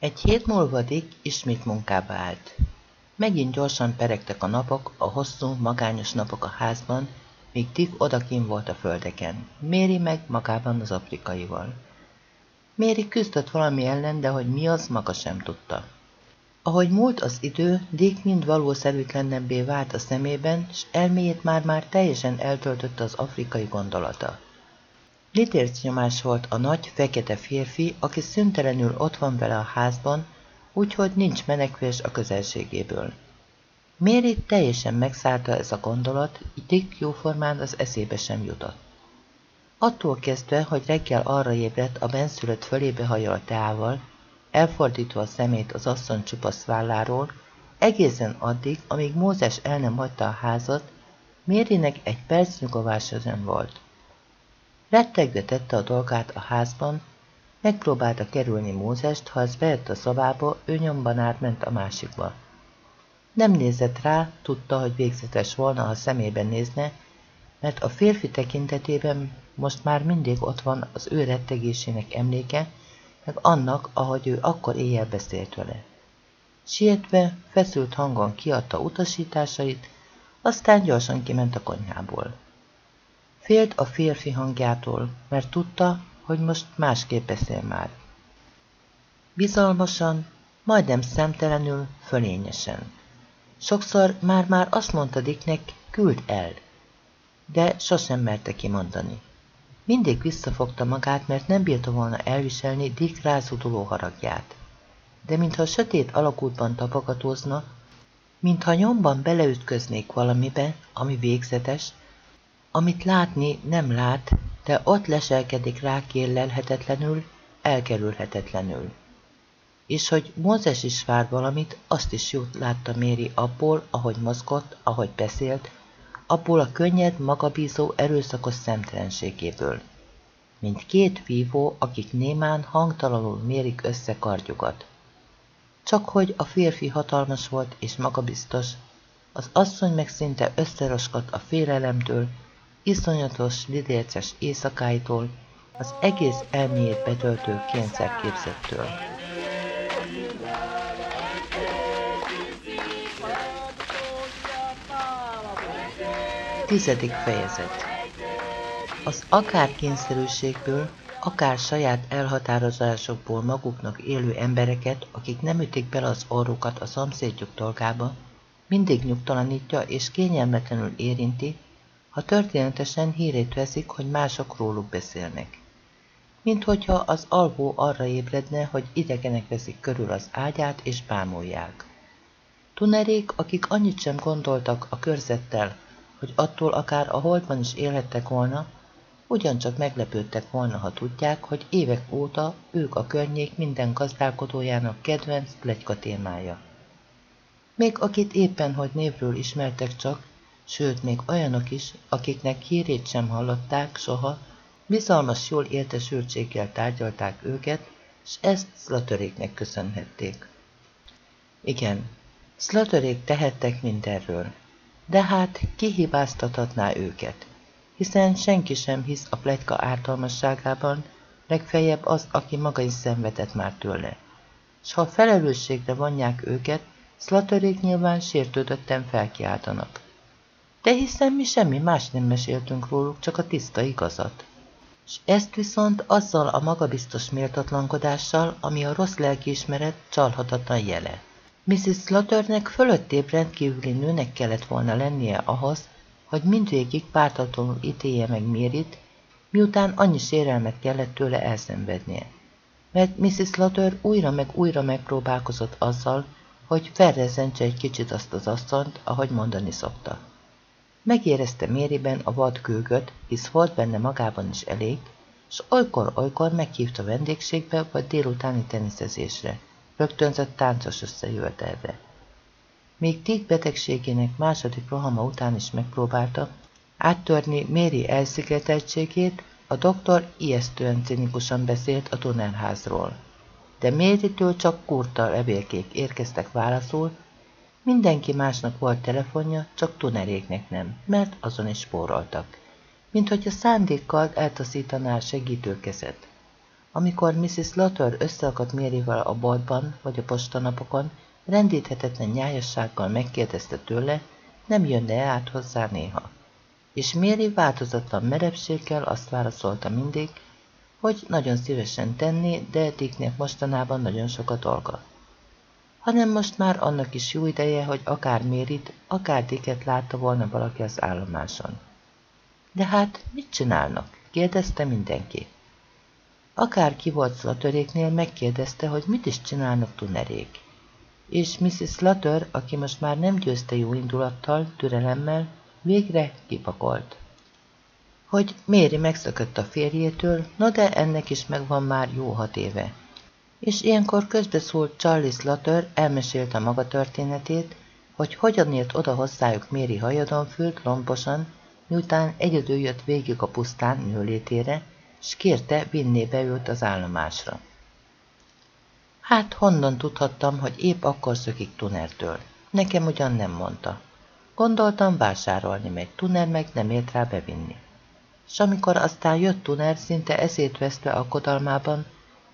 Egy hét múlva Dick ismét munkába állt. Megint gyorsan peregtek a napok, a hosszú, magányos napok a házban, míg Dick odakin volt a földeken, Méri meg magában az afrikaival. Méri küzdött valami ellen, de hogy mi az, maga sem tudta. Ahogy múlt az idő, Dick mind valószerűtlenebbé vált a szemében, s elméjét már-már teljesen eltöltötte az afrikai gondolata. Litérc nyomás volt a nagy, fekete férfi, aki szüntelenül ott van vele a házban, úgyhogy nincs menekvés a közelségéből. Méri teljesen megszállta ez a gondolat, Dick jóformán az eszébe sem jutott. Attól kezdve, hogy reggel arra ébredt a benszülött fölébe hajolt teával, elfordítva a szemét az asszony csupasz válláról, egészen addig, amíg Mózes el nem hagyta a házat, Mérinek egy perc nyugovása sem volt. Rettegve tette a dolgát a házban, megpróbálta kerülni Mózest, ha az bejött a szobába, ő nyomban átment a másikba. Nem nézett rá, tudta, hogy végzetes volna, ha szemében nézne, mert a férfi tekintetében most már mindig ott van az ő rettegésének emléke, meg annak, ahogy ő akkor éjjel beszélt vele. Sietve, feszült hangon kiadta utasításait, aztán gyorsan kiment a konyhából. Félt a férfi hangjától, mert tudta, hogy most másképp beszél már. Bizalmasan, majdnem szemtelenül, fölényesen. Sokszor már-már azt mondta Dicknek, küld el, de sosem merte kimondani. Mindig visszafogta magát, mert nem bírta volna elviselni Dick rázuduló haragját. De mintha sötét alakútban tapogatózna, mintha nyomban beleütköznék valamibe, ami végzetes, amit látni nem lát, de ott leselkedik rá kérlelhetetlenül, elkerülhetetlenül. És hogy Mózes is vár valamit, azt is jót látta Méri abból, ahogy mozgott, ahogy beszélt, abból a könnyed, magabízó, erőszakos szemtelenségéből. Mint két vívó, akik némán hangtalanul mérik össze kardjukat. Csak hogy a férfi hatalmas volt és magabiztos, az asszony meg szinte összeroskadt a félelemtől, iszonyatos, lidérces éjszakáitól, az egész elméjét betöltő kényszerképzettől. Tizedik fejezet Az akár kényszerűségből, akár saját elhatározásokból maguknak élő embereket, akik nem ütik bele az orrukat a szomszédjuk dolgába, mindig nyugtalanítja és kényelmetlenül érinti, ha történetesen hírét veszik, hogy mások róluk beszélnek. Mint hogyha az alvó arra ébredne, hogy idegenek veszik körül az ágyát és bámulják. Tunerék, akik annyit sem gondoltak a körzettel, hogy attól akár a holdban is élhettek volna, ugyancsak meglepődtek volna, ha tudják, hogy évek óta ők a környék minden gazdálkodójának kedvenc plegyka témája. Még akit éppen hogy névről ismertek csak, sőt még olyanok is, akiknek hírét sem hallották soha, bizalmas jól értesültséggel tárgyalták őket, s ezt szlatöréknek köszönhették. Igen, szlatörék tehettek mindenről, de hát kihibáztathatná őket, hiszen senki sem hisz a plegyka ártalmasságában, legfeljebb az, aki maga is szenvedett már tőle. S ha felelősségre vonják őket, szlatörék nyilván sértődötten felkiáltanak. De hiszen mi semmi más nem meséltünk róluk, csak a tiszta igazat. És ezt viszont azzal a magabiztos méltatlankodással, ami a rossz lelkiismeret csalhatatlan jele. Mrs. Slaughternek fölöttébb rendkívüli nőnek kellett volna lennie ahhoz, hogy mindvégig pártatlanul ítélje meg Mérit, miután annyi sérelmet kellett tőle elszenvednie. Mert Mrs. Slaughter újra meg újra megpróbálkozott azzal, hogy felrezentse egy kicsit azt az asszonyt, ahogy mondani szokta. Megérezte Mériben a vad gőgöt, hisz volt benne magában is elég, s olykor-olykor meghívta vendégségbe vagy délutáni teniszezésre, rögtönzött táncos összejövetelre. Még Tick betegségének második rohama után is megpróbálta áttörni Méri elszigeteltségét, a doktor ijesztően cinikusan beszélt a tunnelházról. De Méritől csak kurta levélkék érkeztek válaszul, Mindenki másnak volt telefonja, csak tuneréknek nem, mert azon is spóroltak. Mint hogy a szándékkal eltaszítaná segítőkezet. Amikor Mrs. Lotter összeakadt Maryvel a boltban vagy a postanapokon, rendíthetetlen nyájassággal megkérdezte tőle, nem jönne át hozzá néha. És Mary változatlan merevséggel azt válaszolta mindig, hogy nagyon szívesen tenni, de Dicknek mostanában nagyon sok a dolga. Hanem most már annak is jó ideje, hogy akár Mérit, akár Dicket látta volna valaki az állomáson. De hát mit csinálnak? kérdezte mindenki. Akár ki volt Slatöréknél, megkérdezte, hogy mit is csinálnak tunerék. És Mrs. Slater, aki most már nem győzte jó indulattal, türelemmel, végre kipakolt. Hogy Méri megszökött a férjétől, na de ennek is megvan már jó hat éve. És ilyenkor közbeszólt Charlie Slater, elmesélte maga történetét, hogy hogyan ért oda hozzájuk Méri hajadonfült, lomposan, miután egyedül jött végig a pusztán nőlétére, s kérte, vinné be az állomásra. Hát honnan tudhattam, hogy épp akkor szökik Tunertől? Nekem ugyan nem mondta. Gondoltam vásárolni megy, Tuner meg nem ért rá bevinni. S amikor aztán jött Tuner szinte eszét vesztve a kodalmában,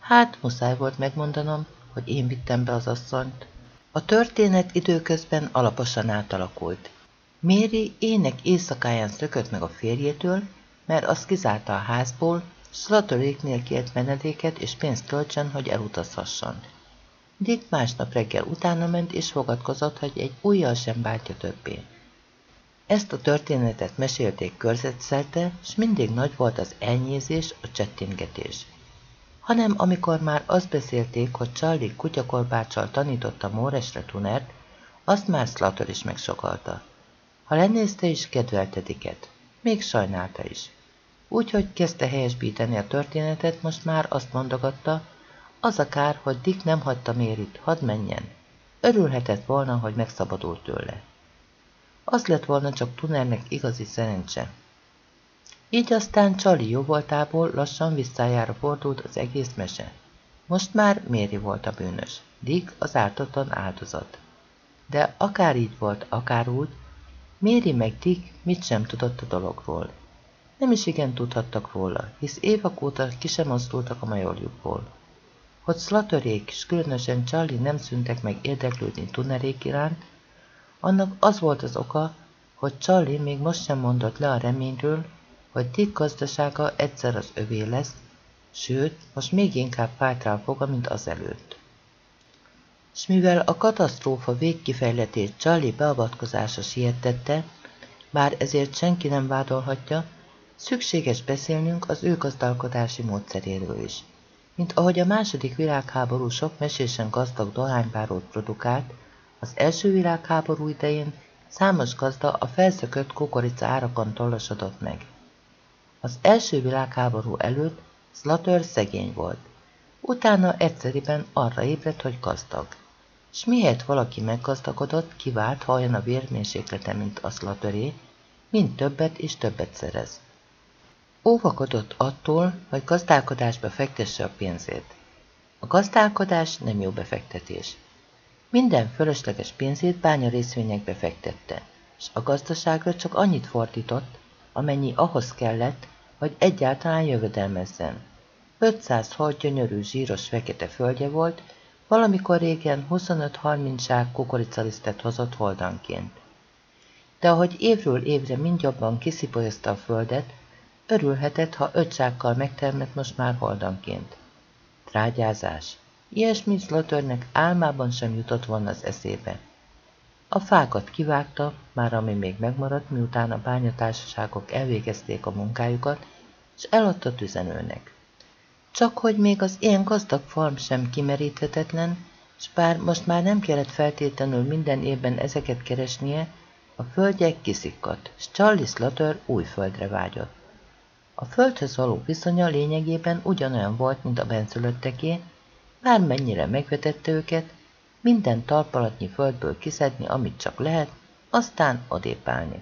hát muszáj volt megmondanom, hogy én vittem be az asszonyt. A történet időközben alaposan átalakult. Méri ének éjszakáján szökött meg a férjétől, mert az kizárta a házból, Slatoréknél kért menedéket és pénzt töltsen, hogy elutazhasson. Dick másnap reggel utána ment és fogadkozott, hogy egy ujjal sem bántja többé. Ezt a történetet mesélték körzetszerte, s mindig nagy volt az elnyézés, a csettingetés. Hanem amikor már azt beszélték, hogy Charlie kutyakorbáccsal tanította Móresre Tunert, azt már Slater is megsokalta. Ha lenézte is, kedvelte Dicket. Még sajnálta is. Úgyhogy kezdte helyesbíteni a történetet, most már azt mondogatta, az a kár, hogy Dick nem hagyta Mérit, hadd menjen. Örülhetett volna, hogy megszabadult tőle. Az lett volna csak Tunernek igazi szerencse. Így aztán Csali jóvoltából lassan visszájára fordult az egész mese. Most már Méri volt a bűnös, Dick az ártatlan áldozat. De akár így volt, akár úgy, Méri meg Dick mit sem tudott a dologról. Nem is igen tudhattak róla, hisz évek óta ki sem mozdultak a majorjukból. Hogy Slaterék, és különösen Charlie nem szüntek meg érdeklődni Tunerék iránt, annak az volt az oka, hogy Charlie még most sem mondott le a reményről, hogy Dick gazdasága egyszer az övé lesz, sőt, most még inkább fájt rá a foga, mint azelőtt. S mivel a katasztrófa végkifejletét Charlie beavatkozása siettette, bár ezért senki nem vádolhatja, szükséges beszélnünk az ő gazdálkodási módszeréről is. Mint ahogy a második világháború sok mesésen gazdag dohánybárót produkált, az első világháború idején számos gazda a felszökött kukorica árakon tollasodott meg. Az első világháború előtt Slater szegény volt. Utána egyszeriben arra ébredt, hogy gazdag. S miért valaki meggazdagodott, kivált halljon a vérmérséklete, mint a Slateré, mind többet és többet szerez. Óvakodott attól, hogy gazdálkodásba fektesse a pénzét. A gazdálkodás nem jó befektetés. Minden fölösleges pénzét bánya részvényekbe fektette, és a gazdaságra csak annyit fordított, amennyi ahhoz kellett, hogy egyáltalán jövedelmezzen. 500 hal gyönyörű zsíros fekete földje volt, valamikor régen 25-30 zsák kukoricalisztet hozott holdanként. De ahogy évről évre mindjobban kiszipolyozta a földet, örülhetett, ha öt zsákkal megtermett most már holdanként. Trágyázás. Ilyesmi Slaughternek álmában sem jutott volna az eszébe. A fákat kivágta, már ami még megmaradt, miután a bányatársaságok elvégezték a munkájukat, és eladta tüzenőnek. Csak hogy még az ilyen gazdag farm sem kimeríthetetlen, s bár most már nem kellett feltétlenül minden évben ezeket keresnie, a földjek kiszikkadt, s Charlie Slaughter új földre vágyott. A földhöz való viszonya lényegében ugyanolyan volt, mint a benszülötteké, bármennyire megvetette őket, minden talpalatnyi földből kiszedni, amit csak lehet, aztán odépálni.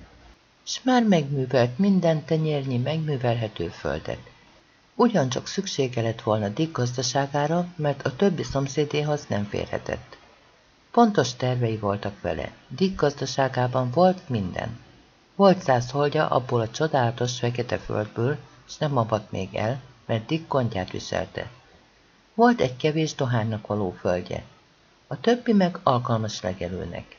S már megművelt minden tenyérnyi megművelhető földet. Ugyancsak szüksége lett volna Dick gazdaságára, mert a többi szomszédéhoz nem férhetett. Pontos tervei voltak vele. Dick gazdaságában volt minden. Volt száz holdja abból a csodálatos fekete földből, s nem avat még el, mert Dick kontját viselte. Volt egy kevés dohánynak való földje. A többi meg alkalmas legelőnek.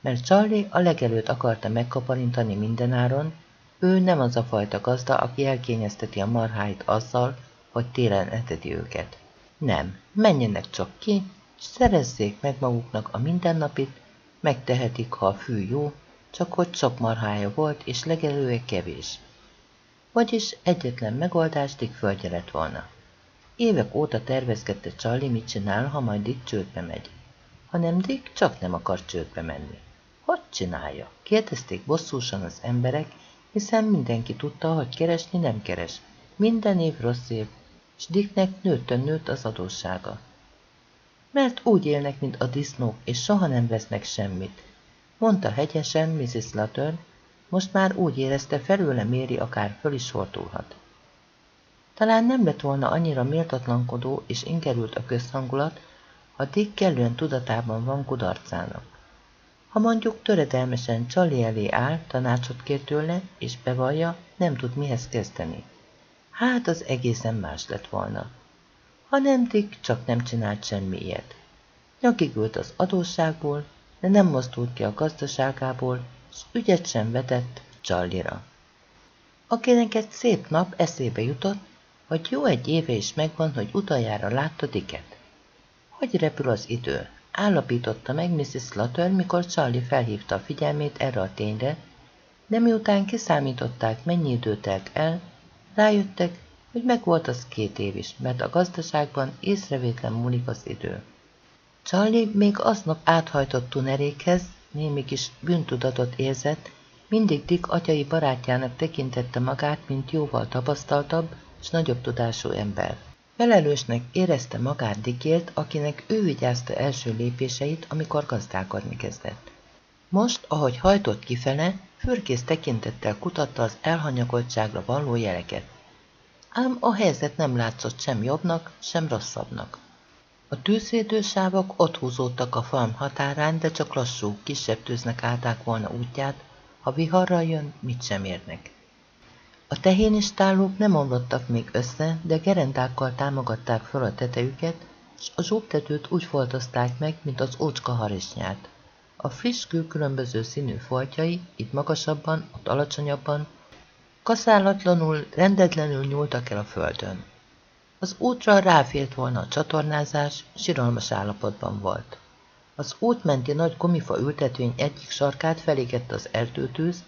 Mert Charlie a legelőt akarta megkaparintani mindenáron, ő nem az a fajta gazda, aki elkényezteti a marháit azzal, hogy télen eteti őket. Nem, menjenek csak ki, és szerezzék meg maguknak a mindennapit, megtehetik, ha a fű jó, csak hogy sok marhája volt, és legelője kevés. Vagyis egyetlen megoldás Dick földje lett volna. Évek óta tervezgette Charlie, mit csinál, ha majd Dick csődbe megy. Hanem Dick csak nem akar csődbe menni. Hogy csinálja? Kérdezték bosszúsan az emberek, hiszen mindenki tudta, hogy keresni nem keres. Minden év rossz év, és Dicknek nőttön nőtt az adóssága. Mert úgy élnek, mint a disznók, és soha nem vesznek semmit. Mondta hegyesen Mrs. Latern, most már úgy érezte, felőle méri, akár föl is fordulhat. Talán nem lett volna annyira méltatlankodó és ingerült a közhangulat, ha Dick kellően tudatában van kudarcának. Ha mondjuk töredelmesen Csali elé áll, tanácsot kér tőle, és bevallja, nem tud mihez kezdeni. Hát az egészen más lett volna. Ha nem Dick csak nem csinált semmi ilyet. Nyakig ült az adósságból, de nem mozdult ki a gazdaságából, s ügyet sem vetett Csallira. Akinek egy szép nap eszébe jutott, hogy jó egy éve is megvan, hogy utoljára látta Dicket. Hogy repül az idő? Állapította meg Mrs. Slater, mikor Charlie felhívta a figyelmét erre a tényre, de miután kiszámították, mennyi idő telt el, rájöttek, hogy meg volt az két év is, mert a gazdaságban észrevétlen múlik az idő. Charlie még aznap áthajtott tunerékhez, némi kis bűntudatot érzett, mindig Dick atyai barátjának tekintette magát, mint jóval tapasztaltabb és nagyobb tudású ember. Felelősnek érezte magát Dickért, akinek ő vigyázta első lépéseit, amikor gazdálkodni kezdett. Most, ahogy hajtott kifele, fürkész tekintettel kutatta az elhanyagoltságra való jeleket. Ám a helyzet nem látszott sem jobbnak, sem rosszabbnak. A tűzvédősávok ott húzódtak a farm határán, de csak lassú, kisebb tűznek állták volna útját, ha viharra jön, mit sem érnek. A tehénistálók nem omlottak még össze, de gerendákkal támogatták föl a tetejüket, és a zsóbtetőt úgy foltozták meg, mint az ócska harisnyát. A friss kül különböző színű foltjai, itt magasabban, ott alacsonyabban, kaszálatlanul, rendetlenül nyúltak el a földön. Az útra ráfért volna a csatornázás, siralmas állapotban volt. Az útmenti nagy gumifa ültetvény egyik sarkát felégett az erdőtűz,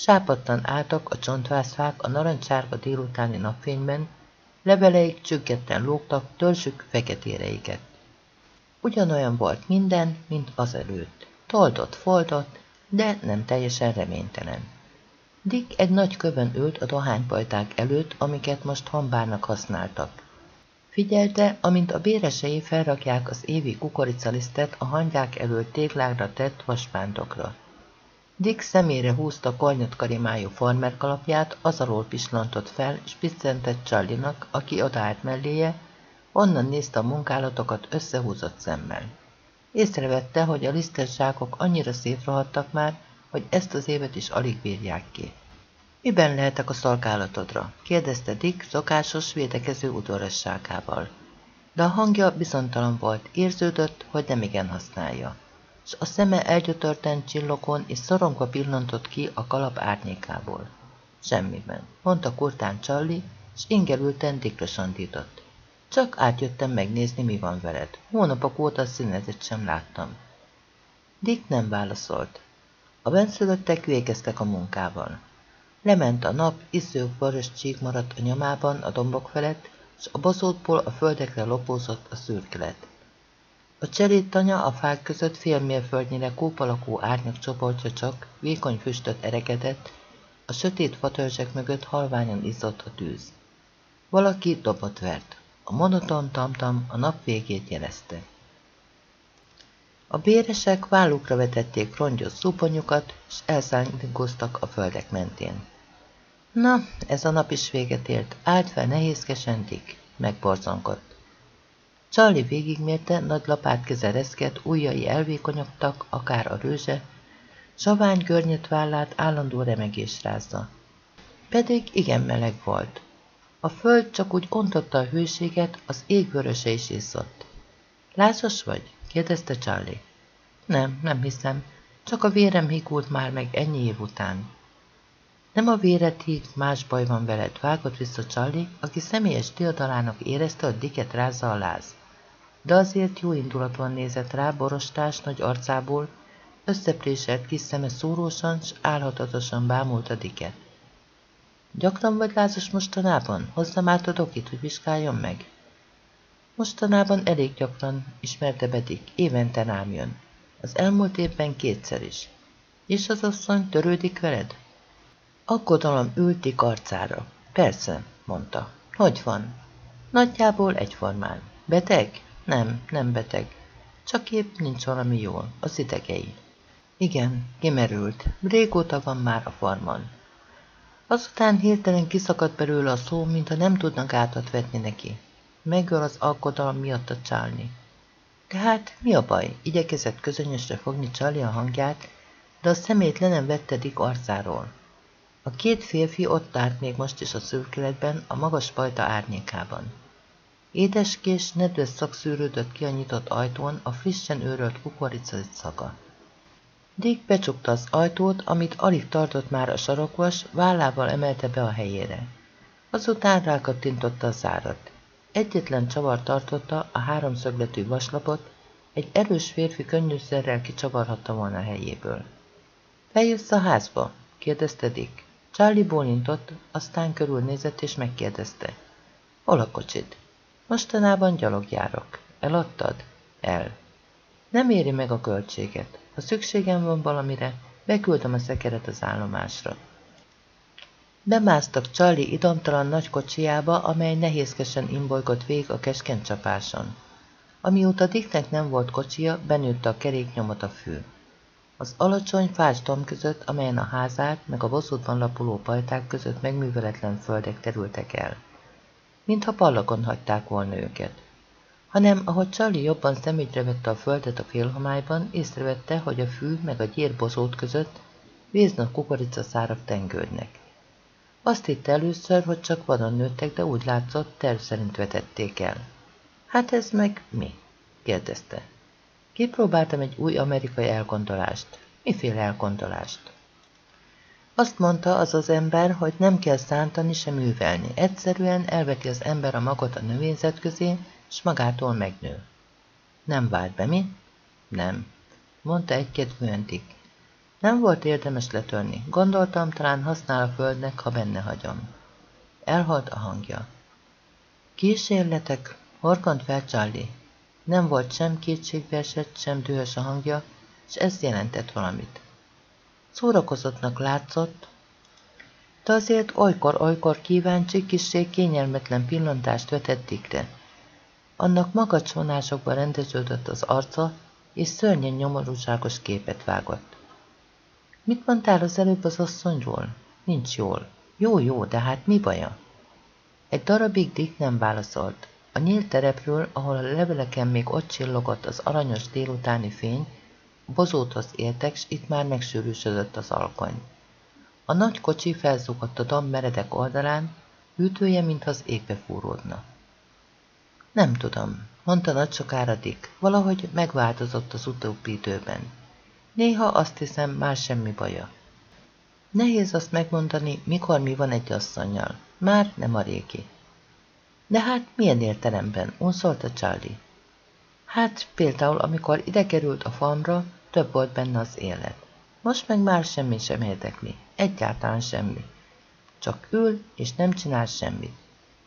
sápadtan álltak a csontvászfák a narancsárga délutáni napfényben, leveleik csüggetten lógtak törzsük feketéreiket. Ugyanolyan volt minden, mint azelőtt. Toldott, foldott, de nem teljesen reménytelen. Dick egy nagy kövön ült a dohánypajták előtt, amiket most hambárnak használtak. Figyelte, amint a béresei felrakják az évi kukoricalisztet a hangyák előtt téglágra tett vaspántokra. Dick szemére húzta kornyot karimájú farmer kalapját, az alól pislantott fel, és piccentett Charlie-nak, aki odaállt melléje, onnan nézte a munkálatokat összehúzott szemmel. Észrevette, hogy a liszterzsákok annyira szétrohadtak már, hogy ezt az évet is alig bírják ki. Miben lehetek a szolgálatodra? kérdezte Dick szokásos védekező udorosságával. De a hangja bizontalan volt, érződött, hogy nem igen használja. S a szeme elgyötörten csillokon és szorongva pillantott ki a kalap árnyékából. Semmiben, mondta kurtán Charlie, s ingerülten Dickre sandított. Csak átjöttem megnézni, mi van veled. Hónapok óta színezet sem láttam. Dick nem válaszolt. A benszülöttek végeztek a munkával. Lement a nap, iszők vörös csík maradt a nyomában a dombok felett, és a baszótból a földekre lopózott a szürkelet. A cserédtanya a fák között félmérföldnyire kópalakú árnyak csoportja csak, vékony füstöt eregedett, a sötét fatörzsek mögött halványan izzott a tűz. Valaki dobot vert. A monoton tamtam a nap végét jelezte. A béresek vállukra vetették rongyos szuponyukat, és elszállítoztak a földek mentén. Na, ez a nap is véget ért, állt fel nehézkesen Dick, megborzongott. Charlie végigmérte, nagy lapát kezereszket, ujjai elvékonyogtak, akár a rőzse, savány görnyet vállát állandó remegés rázza. Pedig igen meleg volt. A föld csak úgy ontotta a hőséget, az ég vöröse is izzott. Lázas vagy? kérdezte Charlie. Nem, nem hiszem. Csak a vérem higult már meg ennyi év után. Nem a véret híg, más baj van veled, vágott vissza Charlie, aki személyes diadalának érezte, hogy Dicket rázza a láz. De azért jó indulatban nézett rá borostás nagy arcából, összepréselt kis szeme szórósan, s álhatatosan bámulta Dicket. Gyakran vagy lázas mostanában? Hozzam át a dokit, hogy vizsgáljon meg. Mostanában elég gyakran ismerte Bedik, évente rám jön. Az elmúlt évben kétszer is. És az asszony törődik veled? Aggodalom ültik arcára. Persze, mondta. Hogy van? Nagyjából egyformán. Beteg? Nem, nem beteg. Csak épp nincs valami jól, az idegei. Igen, kimerült. Régóta van már a farmon. Azután hirtelen kiszakadt belőle a szó, mintha nem tudnak átat vetni neki. Megöl az alkodalom miatt a csálni. Tehát mi a baj? Igyekezett közönyösre fogni Csali a hangját, de a szemét le nem vette Dick arcáról. A két férfi ott állt még most is a szürkeletben, a magas pajta árnyékában. Édeskés, nedves szak szűrődött ki a nyitott ajtón a frissen őrölt kukorica szaga. Dick becsukta az ajtót, amit alig tartott már a sarokvas, vállával emelte be a helyére. Azután rákattintotta a zárat. Egyetlen csavar tartotta a háromszögletű vaslapot, egy erős férfi könnyűszerrel kicsavarhatta volna a helyéből. Feljössz a házba? kérdezte Dick. Charlie bólintott, aztán körülnézett és megkérdezte. Hol a kocsid? Mostanában gyalogjárok. Eladtad? El. Nem éri meg a költséget. Ha szükségem van valamire, beküldöm a szekeret az állomásra. Bemásztak Charlie idomtalan nagy kocsijába, amely nehézkesen imbolygott végig a keskeny csapáson. Amióta Dicknek nem volt kocsia, benőtte a keréknyomot a fű. Az alacsony, fás domb között, amelyen a házák, meg a bosszútban lapuló pajták között megműveletlen földek terültek el. Mintha pallakon hagyták volna őket. Hanem, ahogy Charlie jobban szemügyre vette a földet a félhomályban, észrevette, hogy a fű meg a gyér bozót között víznak kukoricaszárak tengődnek. Azt hitte először, hogy csak vadon nőttek, de úgy látszott, terv szerint vetették el. Hát ez meg mi? kérdezte. Kipróbáltam egy új amerikai elgondolást. Miféle elgondolást? Azt mondta az az ember, hogy nem kell szántani sem művelni. Egyszerűen elveti az ember a magot a növényzet közé, s magától megnő. Nem vált be, mi? Nem, mondta egy-kedvűen Dick. Nem volt érdemes letörni. Gondoltam, talán használ a földnek, ha benne hagyom. Elhalt a hangja. Kísérletek, horkant fel Charlie. Nem volt sem kétségbeesett, sem dühös a hangja, és ez jelentett valamit. Szórakozottnak látszott, de azért olykor-olykor kíváncsi, kissé kényelmetlen pillantást vetett Dickre. Annak magacs vonásokba rendeződött az arca, és szörnyen nyomorúságos képet vágott. Mit mondtál az előbb az asszonyról? Nincs jól. Jó, jó, de hát mi baja? Egy darabig Dick nem válaszolt. A nyílt terepről, ahol a leveleken még ott csillogott az aranyos délutáni fény, bozóthoz éltek, s itt már megsűrűsödött az alkony. A nagy kocsi felzúgott a dam meredek oldalán, hűtője, mintha az égbe fúródna. Nem tudom, mondta nagy sokára Dick, valahogy megváltozott az utóbbi időben. Néha azt hiszem, már semmi baja. Nehéz azt megmondani, mikor mi van egy asszonynal. Már nem a régi. De hát milyen értelemben? unszolta Charlie. Hát például, amikor ide került a farmra, több volt benne az élet. Most meg már semmi sem érdekli. Egyáltalán semmi. Csak ül, és nem csinál semmit.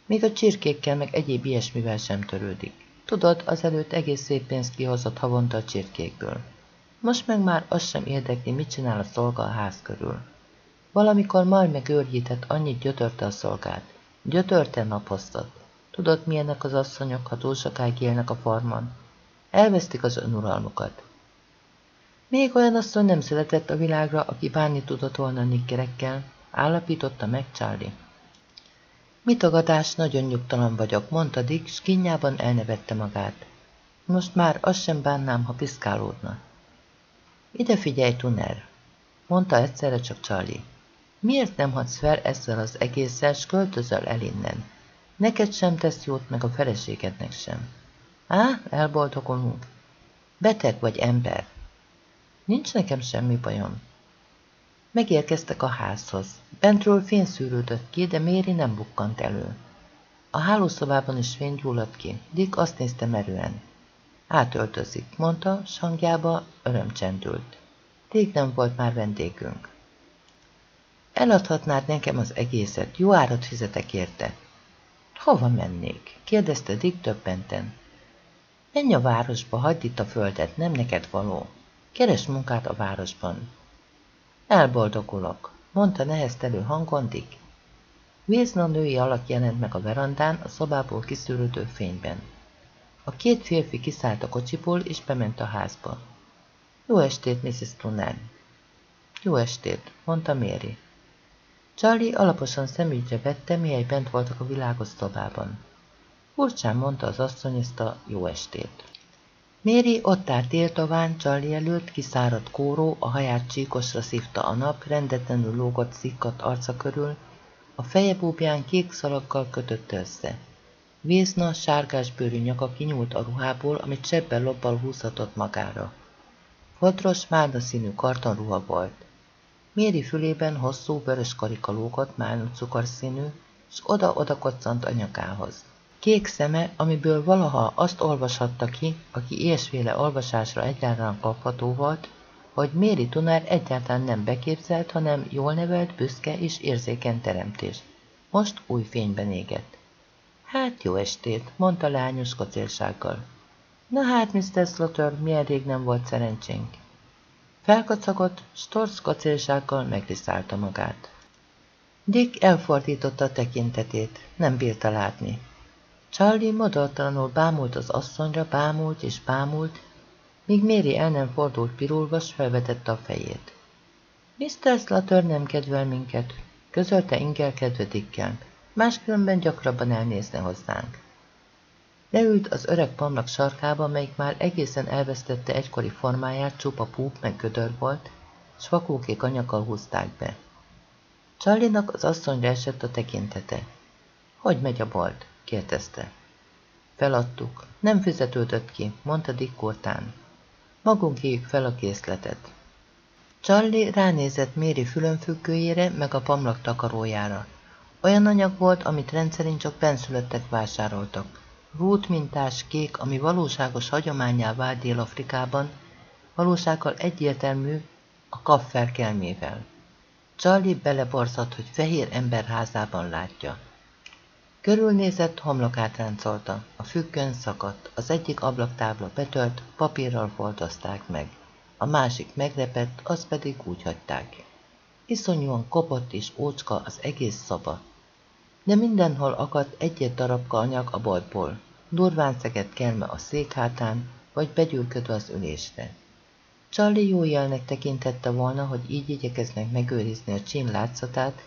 Még a csirkékkel meg egyéb ilyesmivel sem törődik. Tudod, azelőtt egész szép pénzt kihozott havonta a csirkékből. Most meg már az sem érdekli, mit csinál a szolga a ház körül. Valamikor majd megőrjített, annyit gyötörte a szolgát. Gyötörte napoztat. Tudod, milyenek az asszonyok, ha túl sokáig élnek a farmon? Elvesztik az önuralmukat. Még olyan asszony nem született a világra, aki bánni tudott volna nikkerekkel, állapította meg Charlie. Mitogatás, nagyon nyugtalan vagyok, mondta Dick, s kinyában elnevette magát. Most már azt sem bánnám, ha piszkálódna. Ide figyelj, Tuner, mondta egyszerre csak Charlie. Miért nem hadsz fel ezzel az egésszel, s költözöl el innen? Neked sem tesz jót, meg a feleségednek sem. Á, elboldogulunk. Beteg vagy ember. Nincs nekem semmi bajom. Megérkeztek a házhoz. Bentről fény szűrődött ki, de Méri nem bukkant elő. A hálószobában is fény gyulladt ki. Dick azt nézte merően. Átöltözik, mondta, s hangjába öröm csendült. Rég nem volt már vendégünk. Eladhatnád nekem az egészet, jó árat fizetek érte. Hova mennék? kérdezte Dick többenten. Menj a városba, hagyd itt a földet, nem neked való. Keres munkát a városban. Elboldogulok, mondta neheztelő hangon Dick. Wilson női alak jelent meg a verandán, a szobából kiszűrődő fényben. A két férfi kiszállt a kocsiból, és bement a házba. Jó estét, Mrs. Tunnel. Jó estét, mondta Mary. Charlie alaposan szemügyre vette, mihely bent voltak a világos szobában. Furcsán mondta az asszony ezt a jó estét. Méri ott állt éltován, Charlie előtt, kiszáradt kóró, a haját csíkosra szívta a nap, rendetlenül lógott szikkat arca körül, a feje búbján kék szalaggal kötötte össze. Vészna, sárgás bőrű nyaka kinyúlt a ruhából, amit sebbel lobbal húzhatott magára. Fodros, márna színű kartonruha volt. Méri fülében hosszú, vörös karika lógott, málnú cukorszínű, s oda-oda koccant a nyakához. Kék szeme, amiből valaha azt olvashatta ki, aki ilyesféle olvasásra egyáltalán kapható volt, hogy Méri Tunár egyáltalán nem beképzelt, hanem jól nevelt, büszke és érzékeny teremtés. Most új fényben égett. Hát jó estét, mondta lányos kacélsággal. Na hát, Mr. Slaughter, milyen rég nem volt szerencsénk. Felkacagott, storc kacélsággal megtisztálta magát. Dick elfordította a tekintetét, nem bírta látni. Charlie modortalanul bámult az asszonyra, bámult és bámult, míg Méri el nem fordult pirulva, s felvetette a fejét. Mr. Slater nem kedvel minket, közölte ingerkedve Dickkel, máskülönben gyakrabban elnézne hozzánk. Leült az öreg pamlak sarkába, melyik már egészen elvesztette egykori formáját, csupa púp meg gödör volt, s vakókék anyakkal húzták be. Charlie-nak az asszonyra esett a tekintete. Hogy megy a bolt? kérdezte. Feladtuk. Nem fizetődött ki, mondta Dick kurtán. Magunk fel a készletet. Charlie ránézett Méri fülönfüggőjére, meg a pamlak takarójára. Olyan anyag volt, amit rendszerint csak benszülöttek vásároltak. Rút mintás kék, ami valóságos hagyományá vált Dél-Afrikában, valósággal egyértelmű a kaffer kelmével. Charlie beleborzott, hogy fehér ember házában látja. Körülnézett, homlokát ráncolta. A függön szakadt, az egyik ablaktábla betört, papírral foltozták meg. A másik megrepett, az pedig úgy hagyták. Iszonyúan kopott és ócska az egész szoba. De mindenhol akadt egy-egy darabka anyag a boltból. Durván szegett kelme a szék hátán, vagy begyűrködve az ülésre. Charlie jó jelnek tekintette volna, hogy így igyekeznek megőrizni a csin látszatát,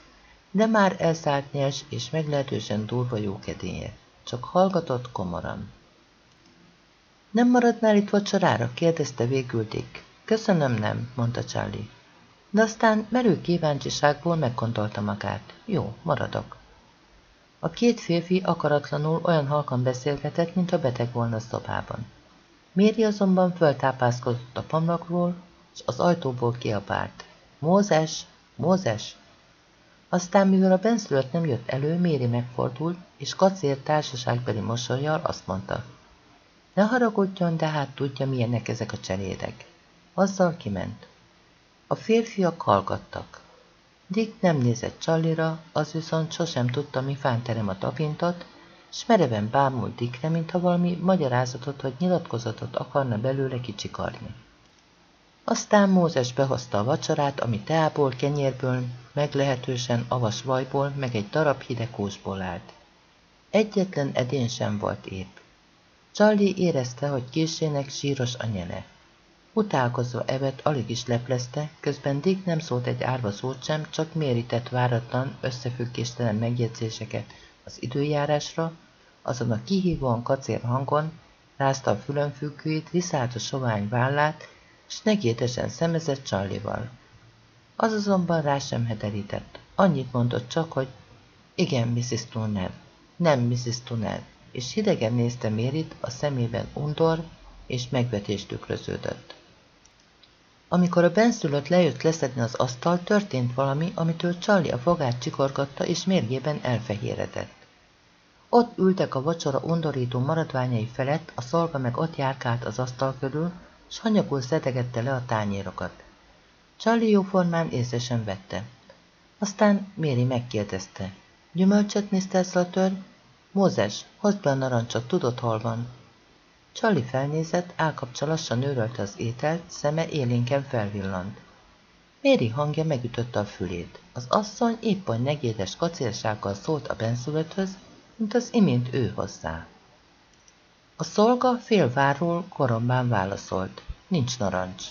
de már elszállt nyers és meglehetősen durva jókedélye. Csak hallgatott komoran. Nem maradnál itt vacsorára? kérdezte végül Dick. Köszönöm, nem, mondta Charlie. De aztán merő kíváncsiságból megkontolta magát. Jó, maradok. A két férfi akaratlanul olyan halkan beszélgetett, mint a beteg volna szobában. Méri azonban föltápászkodott a pamlakról, és az ajtóból kiabált. Mózes! Mózes! Aztán, mivel a benszülött nem jött elő, Méri megfordult, és kacér társaságbeli mosolyjal azt mondta. Ne haragudjon, de hát tudja, milyenek ezek a cserédek. Azzal kiment. A férfiak hallgattak. Dick nem nézett Csallira, az viszont sosem tudta, mi fánterem a tapintat, s mereven bámult Dickre, mintha valami magyarázatot vagy nyilatkozatot akarna belőle kicsikarni. Aztán Mózes behozta a vacsorát, ami teából, kenyérből, meglehetősen avas vajból, meg egy darab hideg húsból állt. Egyetlen edén sem volt épp. Charlie érezte, hogy késének síros a nyele. Utálkozva evet alig is leplezte, közben Dick nem szólt egy árva szót sem, csak mérített váratlan, összefüggéstelen megjegyzéseket az időjárásra, azon a kihívóan kacér hangon, rázta a fülönfüggőit, viszállt a sovány vállát, s negédesen szemezett Charlie-val. Az azonban rá sem hederített. Annyit mondott csak, hogy igen, Mrs. Turner. nem Mrs. Tunnel, és hidegen nézte Mérit, a szemében undor és megvetés tükröződött. Amikor a benszülött lejött leszedni az asztal, történt valami, amitől Charlie a fogát csikorgatta, és mérgében elfehéredett. Ott ültek a vacsora undorító maradványai felett, a szolga meg ott járkált az asztal körül, s hanyagul szedegette le a tányérokat. Charlie jóformán észre sem vette. Aztán Méri megkérdezte. Gyümölcsöt, Mr. Slater? Mózes, hozd be a narancsot, tudod, hol van? Charlie felnézett, állkapcsa lassan őrölte az ételt, szeme élénken felvillant. Méri hangja megütötte a fülét. Az asszony épp olyan negédes kacérsággal szólt a benszülötthöz, mint az imént ő hozzá. A szolga félváról korombán válaszolt. Nincs narancs.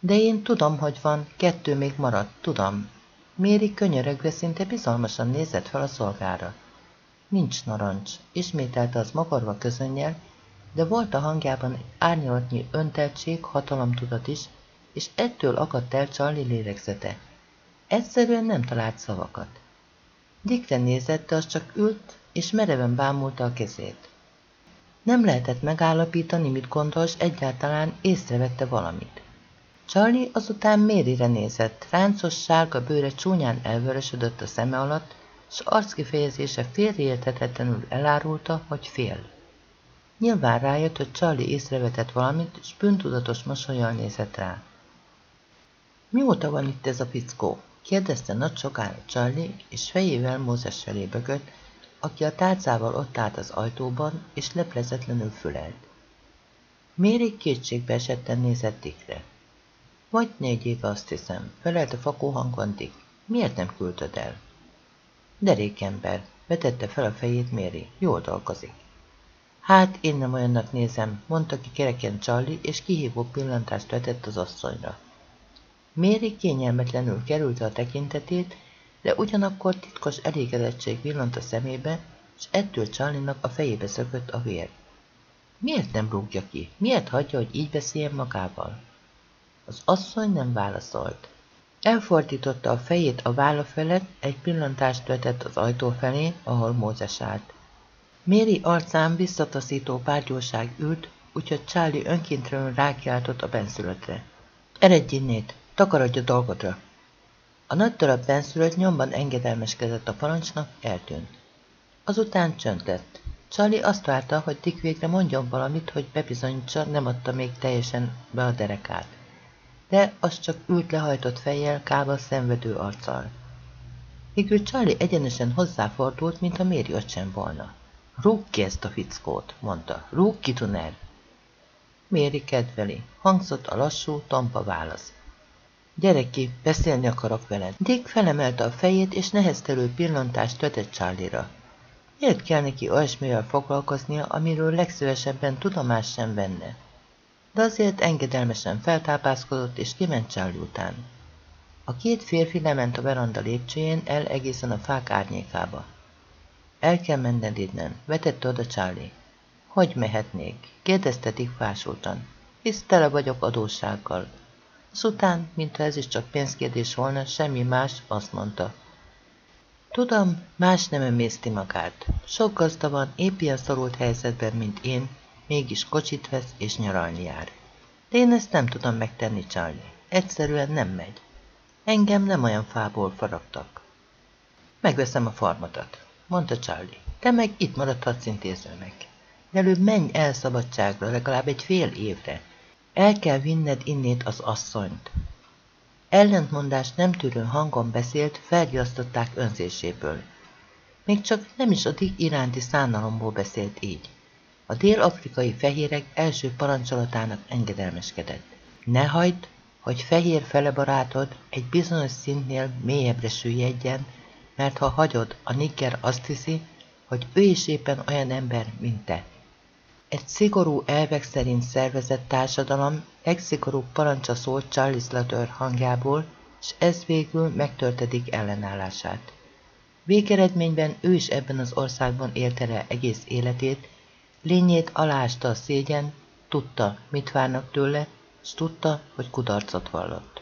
De én tudom, hogy van, kettő még maradt, tudom. Méri könyörögve szinte bizalmasan nézett fel a szolgára. Nincs narancs, ismételte az magarva közönnyel, de volt a hangjában árnyalatnyi önteltség, hatalomtudat is, és ettől akadt el Charlie lélegzete. Egyszerűen nem talált szavakat. Dickre nézett, az csak ült, és mereven bámulta a kezét. Nem lehetett megállapítani, mit gondol, s egyáltalán észrevette valamit. Charlie azután Mérire nézett, ráncos sárga bőre csúnyán elvörösödött a szeme alatt, s arckifejezése félreérthetetlenül elárulta, hogy fél. Nyilván rájött, hogy Charlie észrevetett valamit, és bűntudatos mosolyal nézett rá. Mióta van itt ez a fickó? kérdezte nagy sokára Charlie, és fejével Mózes felé bögött, aki a tárcával ott állt az ajtóban, és leplezetlenül fülelt. Méri kétségbe esetten nézett Dickre. Vagy négy éve azt hiszem, felelt a fakó hangon Dick. Miért nem küldöd el? Derékember, vetette fel a fejét Méri. Jól dolgozik. Hát, én nem olyannak nézem, mondta ki kereken Charlie, és kihívó pillantást vetett az asszonyra. Méri kényelmetlenül kerülte a tekintetét, de ugyanakkor titkos elégedettség villant a szemébe, és ettől Charlie-nak a fejébe szökött a vér. Miért nem rúgja ki? Miért hagyja, hogy így beszéljen magával? Az asszony nem válaszolt. Elfordította a fejét a válla felett, egy pillantást vetett az ajtó felé, ahol Mózes állt. Méri arcán visszataszító párgyóság ült, úgyhogy Charlie önkéntről rákiáltott a benszülöttre. Eredj innét, takarodj a dolgodra! A nagy darab benszülött nyomban engedelmeskedett a parancsnak, eltűnt. Azután csönd lett. Charlie azt várta, hogy Dick végre mondjon valamit, hogy bebizonyítsa, nem adta még teljesen be a derekát. De az csak ült lehajtott fejjel, káva szenvedő arccal. Végül Charlie egyenesen hozzáfordult, mint a Méri ott sem volna. Rúg ki ezt a fickót, mondta. Rúg ki, Tuner! Méri kedveli. Hangzott a lassú, tompa válasz. Gyere beszélni akarok veled. Dick felemelte a fejét, és neheztelő pillantást vetett Charlie-ra. Miért kell neki olyasmivel foglalkoznia, amiről legszívesebben tudomás sem venne? De azért engedelmesen feltápászkodott, és kiment Charlie után. A két férfi lement a veranda lépcsőjén el egészen a fák árnyékába. El kell menned innen, vetette oda Charlie. Hogy mehetnék? kérdezte Dick fásultan. Hisz tele vagyok adóssággal. Azután, mintha ez is csak pénzkérdés volna, semmi más, azt mondta. Tudom, más nem emészti magát. Sok gazda van, épp ilyen szorult helyzetben, mint én, mégis kocsit vesz és nyaralni jár. De én ezt nem tudom megtenni, Charlie. Egyszerűen nem megy. Engem nem olyan fából faragtak. Megveszem a farmatat, mondta Charlie. Te meg itt maradhatsz intézőnek. Előbb menj el szabadságra, legalább egy fél évre. El kell vinned innét az asszonyt. Ellentmondás nem tűrő hangon beszélt, felgyasztották önzéséből. Még csak nem is a Dick iránti szánalomból beszélt így. A dél-afrikai fehérek első parancsolatának engedelmeskedett. Ne hagyd, hogy fehér fele barátod egy bizonyos szintnél mélyebbre süllyedjen, mert ha hagyod, a nigger azt hiszi, hogy ő is éppen olyan ember, mint te. Egy szigorú elvek szerint szervezett társadalom legszigorúbb parancsa szólt Charlie Slater hangjából, és ez végül megtörtedik ellenállását. Végeredményben ő is ebben az országban élte le egész életét, lényét alásta a szégyen, tudta, mit várnak tőle, és tudta, hogy kudarcot vallott.